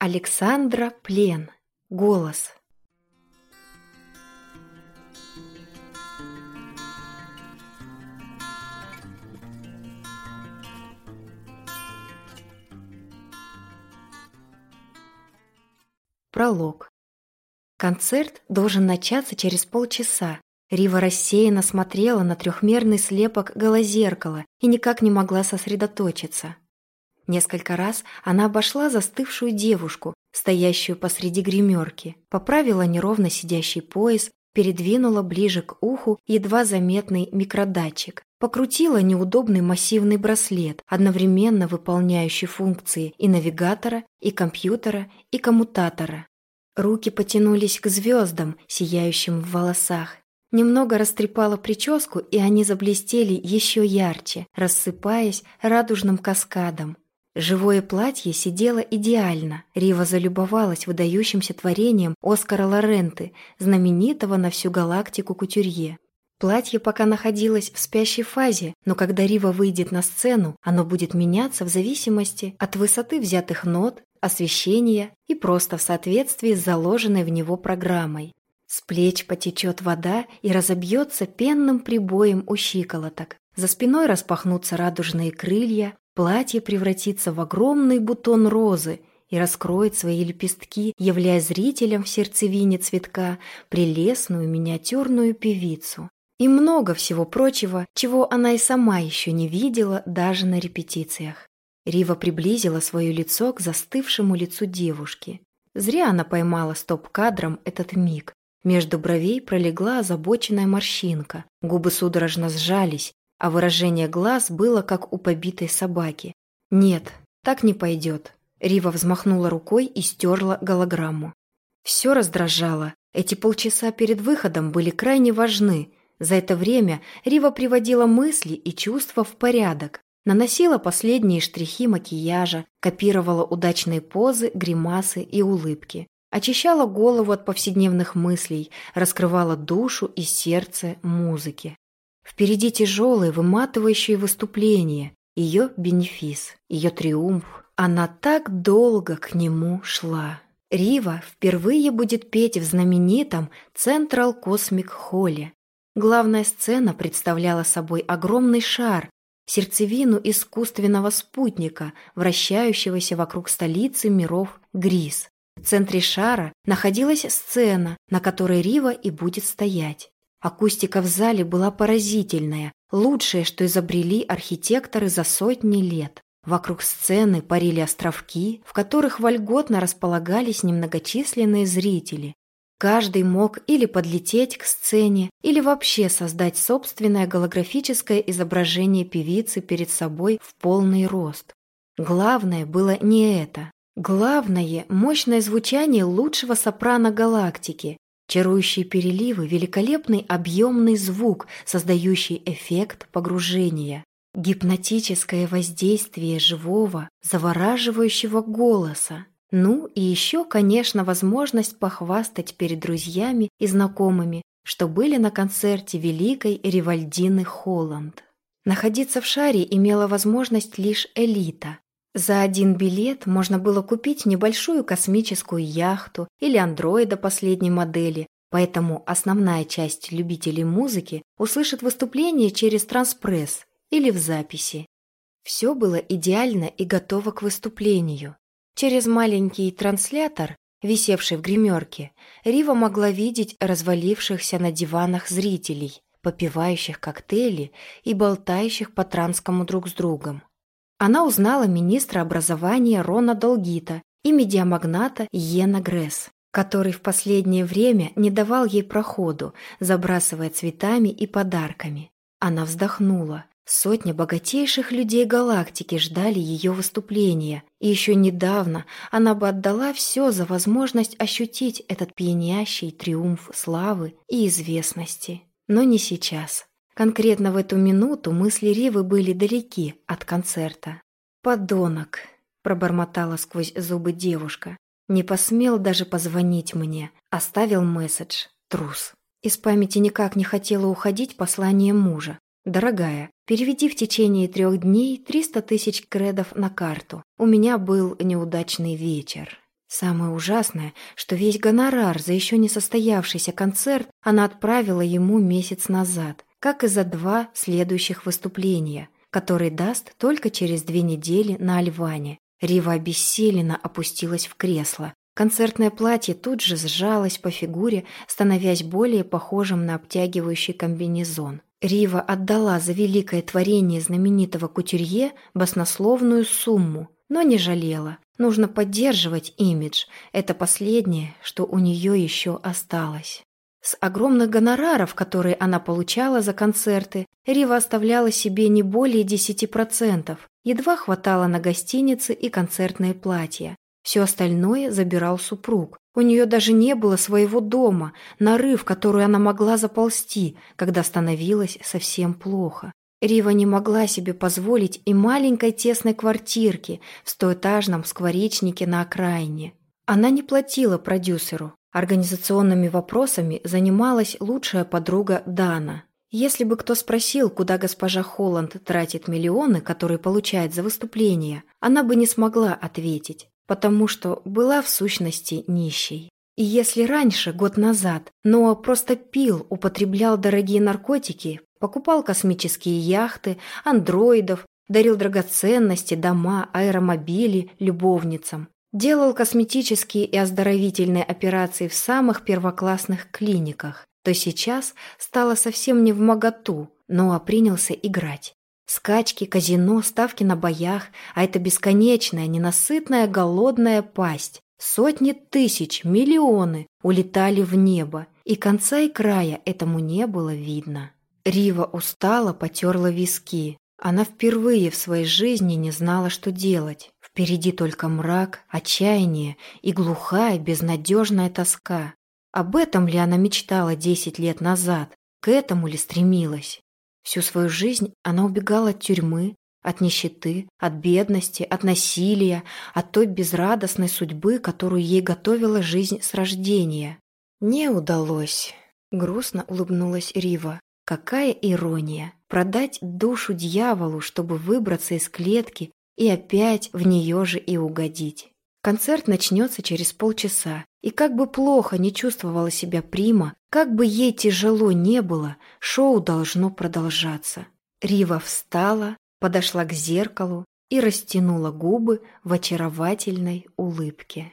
Александра Плен. Голос. Пролог. Концерт должен начаться через полчаса. Рива рассеянно смотрела на трехмерный слепок голозеркала и никак не могла сосредоточиться. Несколько раз она обошла застывшую девушку, стоящую посреди гримерки, поправила неровно сидящий пояс, передвинула ближе к уху едва заметный микродатчик, покрутила неудобный массивный браслет, одновременно выполняющий функции и навигатора, и компьютера, и коммутатора. Руки потянулись к звездам, сияющим в волосах. Немного растрепала прическу, и они заблестели еще ярче, рассыпаясь радужным каскадом. Живое платье сидело идеально. Рива залюбовалась выдающимся творением Оскара Лоренты, знаменитого на всю галактику кутюрье. Платье пока находилось в спящей фазе, но когда Рива выйдет на сцену, оно будет меняться в зависимости от высоты взятых нот, освещения и просто в соответствии с заложенной в него программой. С плеч потечет вода и разобьется пенным прибоем у щиколоток. За спиной распахнутся радужные крылья, Платье превратится в огромный бутон розы и раскроет свои лепестки, являя зрителям в сердцевине цветка прелестную миниатюрную певицу. И много всего прочего, чего она и сама еще не видела даже на репетициях. Рива приблизила свое лицо к застывшему лицу девушки. Зря она поймала стоп-кадром этот миг. Между бровей пролегла озабоченная морщинка, губы судорожно сжались, а выражение глаз было как у побитой собаки. «Нет, так не пойдет». Рива взмахнула рукой и стерла голограмму. Все раздражало. Эти полчаса перед выходом были крайне важны. За это время Рива приводила мысли и чувства в порядок, наносила последние штрихи макияжа, копировала удачные позы, гримасы и улыбки, очищала голову от повседневных мыслей, раскрывала душу и сердце музыки. Впереди тяжелое, выматывающее выступление, ее бенефис, ее триумф. Она так долго к нему шла. Рива впервые будет петь в знаменитом Централ Космик Холле. Главная сцена представляла собой огромный шар, сердцевину искусственного спутника, вращающегося вокруг столицы миров Грис. В центре шара находилась сцена, на которой Рива и будет стоять. Акустика в зале была поразительная, лучшее, что изобрели архитекторы за сотни лет. Вокруг сцены парили островки, в которых вольготно располагались немногочисленные зрители. Каждый мог или подлететь к сцене, или вообще создать собственное голографическое изображение певицы перед собой в полный рост. Главное было не это. Главное – мощное звучание лучшего сопрано галактики, Чарующие переливы, великолепный объемный звук, создающий эффект погружения, гипнотическое воздействие живого, завораживающего голоса. Ну и еще, конечно, возможность похвастать перед друзьями и знакомыми, что были на концерте великой Ривальдины Холланд. Находиться в шаре имела возможность лишь элита. За один билет можно было купить небольшую космическую яхту или андроида последней модели, поэтому основная часть любителей музыки услышит выступление через транспресс или в записи. Все было идеально и готово к выступлению. Через маленький транслятор, висевший в гримерке, Рива могла видеть развалившихся на диванах зрителей, попивающих коктейли и болтающих по транскому друг с другом. Она узнала министра образования Рона Долгита и медиамагната Йена Гресс, который в последнее время не давал ей проходу, забрасывая цветами и подарками. Она вздохнула. Сотня богатейших людей галактики ждали ее выступления, и еще недавно она бы отдала все за возможность ощутить этот пьянящий триумф славы и известности. Но не сейчас. Конкретно в эту минуту мысли Ривы были далеки от концерта. «Подонок!» – пробормотала сквозь зубы девушка. «Не посмел даже позвонить мне. Оставил месседж. Трус». Из памяти никак не хотела уходить послание мужа. «Дорогая, переведи в течение трех дней 300 тысяч кредов на карту. У меня был неудачный вечер». Самое ужасное, что весь гонорар за еще не состоявшийся концерт она отправила ему месяц назад, как и за два следующих выступления, которые даст только через две недели на Альване. Рива обессиленно опустилась в кресло. Концертное платье тут же сжалось по фигуре, становясь более похожим на обтягивающий комбинезон. Рива отдала за великое творение знаменитого кутюрье баснословную сумму, но не жалела. Нужно поддерживать имидж. Это последнее, что у нее еще осталось. С огромных гонораров, которые она получала за концерты, Рива оставляла себе не более 10%, едва хватало на гостиницы и концертные платья. Все остальное забирал супруг. У нее даже не было своего дома, норы, в которую она могла заползти, когда становилось совсем плохо. Рива не могла себе позволить и маленькой тесной квартирки в стоэтажном скворечнике на окраине. Она не платила продюсеру. Организационными вопросами занималась лучшая подруга Дана. Если бы кто спросил, куда госпожа Холланд тратит миллионы, которые получает за выступление, она бы не смогла ответить потому что была в сущности нищей. И если раньше, год назад, Ноа просто пил, употреблял дорогие наркотики, покупал космические яхты, андроидов, дарил драгоценности, дома, аэромобили любовницам, делал косметические и оздоровительные операции в самых первоклассных клиниках, то сейчас стало совсем не в моготу, Ноа принялся играть. Скачки, казино, ставки на боях, а это бесконечная, ненасытная, голодная пасть. Сотни тысяч, миллионы улетали в небо, и конца и края этому не было видно. Рива устала, потерла виски. Она впервые в своей жизни не знала, что делать. Впереди только мрак, отчаяние и глухая, безнадежная тоска. Об этом ли она мечтала десять лет назад? К этому ли стремилась? Всю свою жизнь она убегала от тюрьмы, от нищеты, от бедности, от насилия, от той безрадостной судьбы, которую ей готовила жизнь с рождения. Не удалось. Грустно улыбнулась Рива. Какая ирония! Продать душу дьяволу, чтобы выбраться из клетки и опять в нее же и угодить. Концерт начнется через полчаса, и как бы плохо не чувствовала себя Прима, как бы ей тяжело не было, шоу должно продолжаться. Рива встала, подошла к зеркалу и растянула губы в очаровательной улыбке.